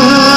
Hello.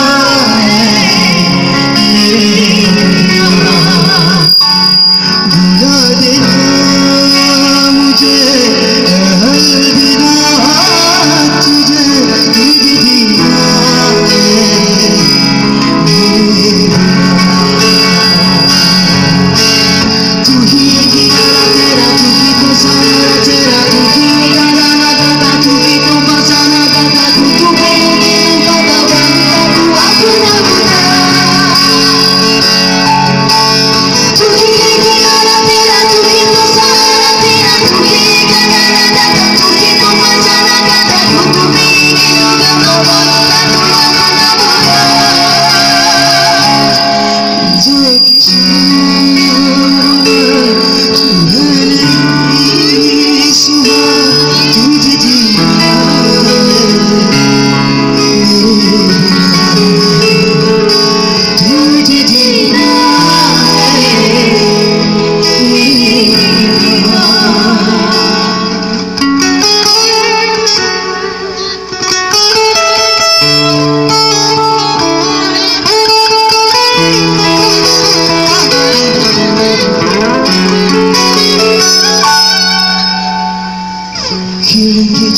के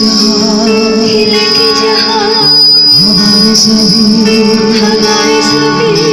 जहाँ हमारे सभी हमारे सभी